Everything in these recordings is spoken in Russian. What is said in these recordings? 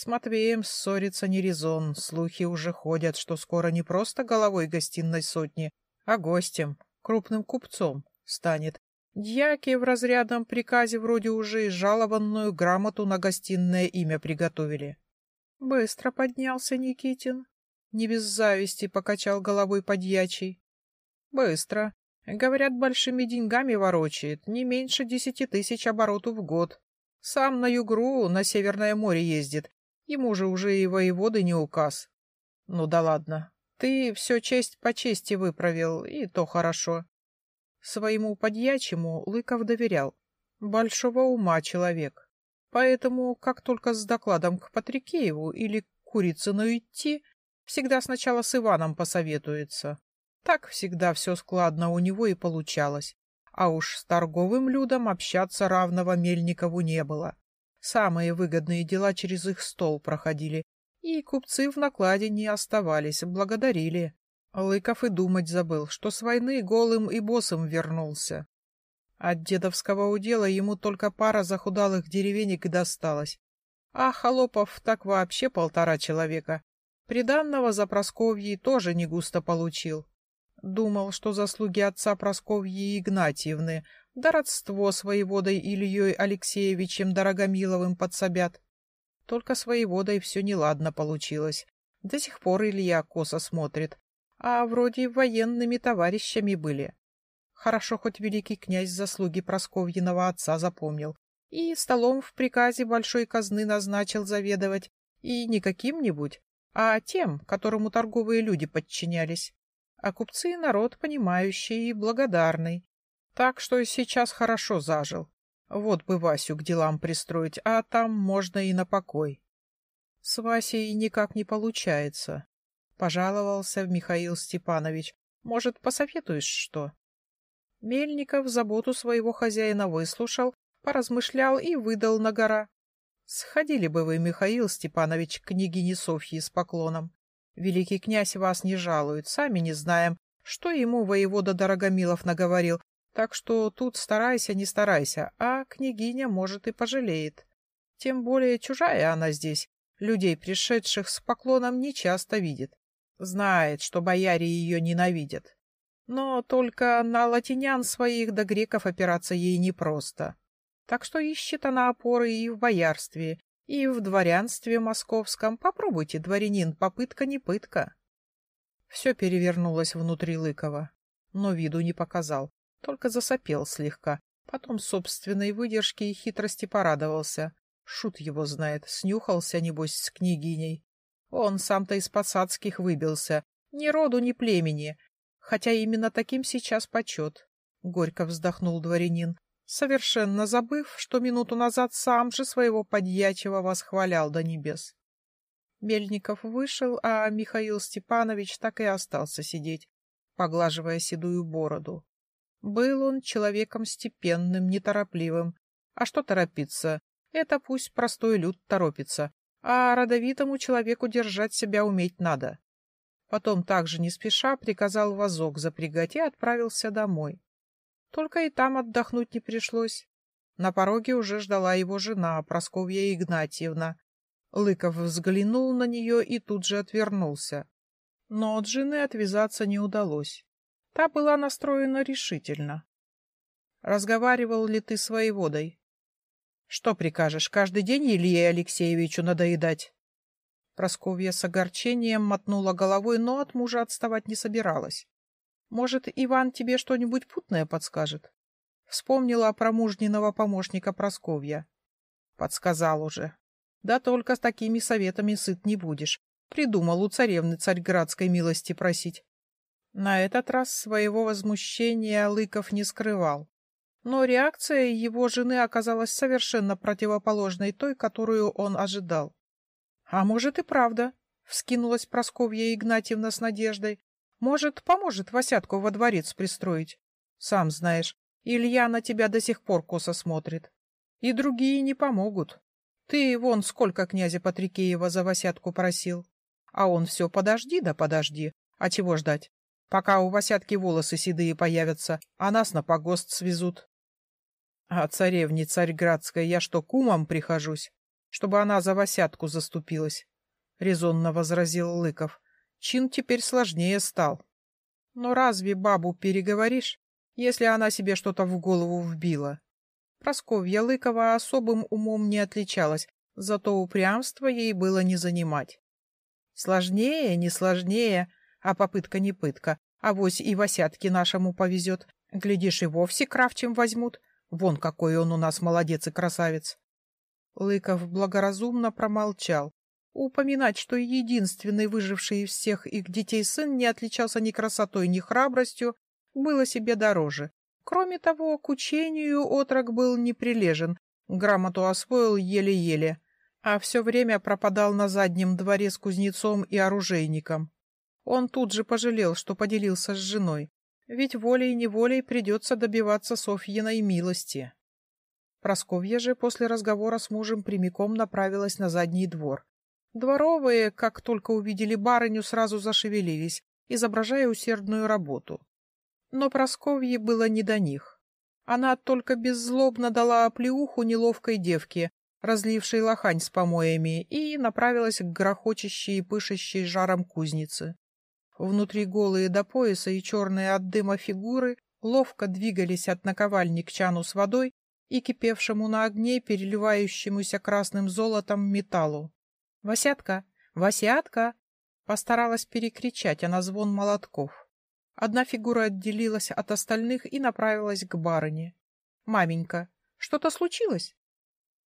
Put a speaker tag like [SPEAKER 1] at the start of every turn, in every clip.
[SPEAKER 1] С Матвеем ссориться не резон, слухи уже ходят, что скоро не просто головой гостиной сотни, а гостем, крупным купцом станет. Дьяки в разрядном приказе вроде уже и жалованную грамоту на гостинное имя приготовили. Быстро поднялся Никитин. Не без зависти покачал головой подьячий. Быстро. Говорят, большими деньгами ворочает, не меньше десяти тысяч оборотов в год. Сам на югру на Северное море ездит, ему же уже и воеводы не указ. Ну да ладно, ты все честь по чести выправил, и то хорошо. Своему подьячему Лыков доверял. Большого ума человек. Поэтому, как только с докладом к Патрикееву или к Курицыну идти, всегда сначала с Иваном посоветуется. Так всегда все складно у него и получалось. А уж с торговым людом общаться равного Мельникову не было. Самые выгодные дела через их стол проходили, и купцы в накладе не оставались, благодарили. Лыков и думать забыл, что с войны голым и босым вернулся. От дедовского удела ему только пара захудалых деревенек и досталось. А холопов так вообще полтора человека. Приданного за Просковьей тоже не густо получил. Думал, что заслуги отца Просковьи Игнатьевны, да родство с воеводой Ильей Алексеевичем Дорогомиловым подсобят. Только с воеводой все неладно получилось. До сих пор Илья косо смотрит, а вроде военными товарищами были. Хорошо, хоть великий князь заслуги Просковьиного отца запомнил. И столом в приказе большой казны назначил заведовать. И не каким-нибудь, а тем, которому торговые люди подчинялись. А купцы — народ понимающий и благодарный. Так что сейчас хорошо зажил. Вот бы Васю к делам пристроить, а там можно и на покой. С Васей никак не получается. Пожаловался Михаил Степанович. Может, посоветуешь что? Мельников заботу своего хозяина выслушал, поразмышлял и выдал на гора. Сходили бы вы, Михаил Степанович, к княгине Софьи с поклоном. Великий князь вас не жалует, сами не знаем, что ему воевода Дорогомилов наговорил, так что тут старайся, не старайся, а княгиня, может, и пожалеет. Тем более чужая она здесь, людей, пришедших с поклоном, не часто видит. Знает, что бояре ее ненавидят. Но только на латинян своих да греков опираться ей непросто. Так что ищет она опоры и в боярстве, и в дворянстве московском. Попробуйте, дворянин, попытка не пытка. Все перевернулось внутри Лыкова, но виду не показал, только засопел слегка. Потом собственной выдержки и хитрости порадовался. Шут его знает, снюхался, небось, с княгиней. Он сам-то из посадских выбился, ни роду, ни племени, хотя именно таким сейчас почет. Горько вздохнул дворянин, совершенно забыв, что минуту назад сам же своего подьячего восхвалял до небес. Мельников вышел, а Михаил Степанович так и остался сидеть, поглаживая седую бороду. Был он человеком степенным, неторопливым. А что торопиться? Это пусть простой люд торопится, а родовитому человеку держать себя уметь надо. Потом также не спеша приказал вазок запрягать и отправился домой. Только и там отдохнуть не пришлось. На пороге уже ждала его жена, Просковья Игнатьевна. Лыков взглянул на нее и тут же отвернулся. Но от жены отвязаться не удалось. Та была настроена решительно. «Разговаривал ли ты с воеводой?» «Что прикажешь, каждый день Илье Алексеевичу надоедать?» Просковья с огорчением мотнула головой, но от мужа отставать не собиралась. «Может, Иван тебе что-нибудь путное подскажет?» Вспомнила про мужниного помощника Просковья. Подсказал уже. «Да только с такими советами сыт не будешь. Придумал у царевны царьградской милости просить». На этот раз своего возмущения Лыков не скрывал. Но реакция его жены оказалась совершенно противоположной той, которую он ожидал. А может и правда, вскинулась Просковья Игнатьевна с надеждой. Может, поможет Васятку во дворец пристроить. Сам знаешь, Илья на тебя до сих пор косо смотрит. И другие не помогут. Ты вон сколько князя Патрикеева за Васятку просил. А он все подожди да подожди. А чего ждать? Пока у Васятки волосы седые появятся, а нас на погост свезут. А царевне Царьградской я что, кумом прихожусь? чтобы она за Васятку заступилась, — резонно возразил Лыков. Чин теперь сложнее стал. Но разве бабу переговоришь, если она себе что-то в голову вбила? Просковья Лыкова особым умом не отличалась, зато упрямство ей было не занимать. Сложнее, не сложнее, а попытка не пытка. Авось и Васятке нашему повезет. Глядишь, и вовсе кравчем возьмут. Вон какой он у нас молодец и красавец. Лыков благоразумно промолчал. Упоминать, что единственный выживший из всех их детей сын не отличался ни красотой, ни храбростью, было себе дороже. Кроме того, к учению отрок был неприлежен, грамоту освоил еле-еле, а все время пропадал на заднем дворе с кузнецом и оружейником. Он тут же пожалел, что поделился с женой, ведь волей-неволей придется добиваться Софьиной милости. Просковья же после разговора с мужем прямиком направилась на задний двор. Дворовые, как только увидели барыню, сразу зашевелились, изображая усердную работу. Но Просковье было не до них. Она только беззлобно дала оплеуху неловкой девке, разлившей лохань с помоями, и направилась к грохочущей и пышущей жаром кузнице. Внутри голые до пояса и черные от дыма фигуры ловко двигались от наковальни к чану с водой и кипевшему на огне, переливающемуся красным золотом металлу. «Васятка! Васятка!» Постаралась перекричать она звон молотков. Одна фигура отделилась от остальных и направилась к барыне. «Маменька, что-то случилось?»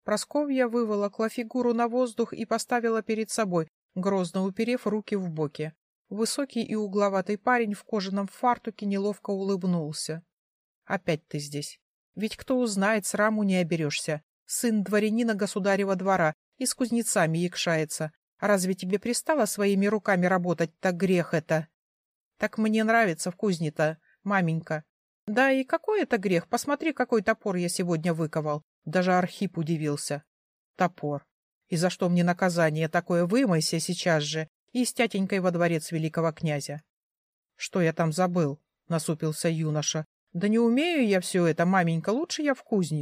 [SPEAKER 1] Просковья выволокла фигуру на воздух и поставила перед собой, грозно уперев руки в боки. Высокий и угловатый парень в кожаном фартуке неловко улыбнулся. — Опять ты здесь. Ведь кто узнает, сраму не оберешься. Сын дворянина государева двора и с кузнецами якшается. Разве тебе пристало своими руками работать, так грех это? Так мне нравится в кузне-то, маменька. Да и какой это грех? Посмотри, какой топор я сегодня выковал. Даже Архип удивился. Топор. И за что мне наказание такое? Вымойся сейчас же и с тятенькой во дворец великого князя. — Что я там забыл? — насупился юноша. — Да не умею я все это, маменька, лучше я в кузне.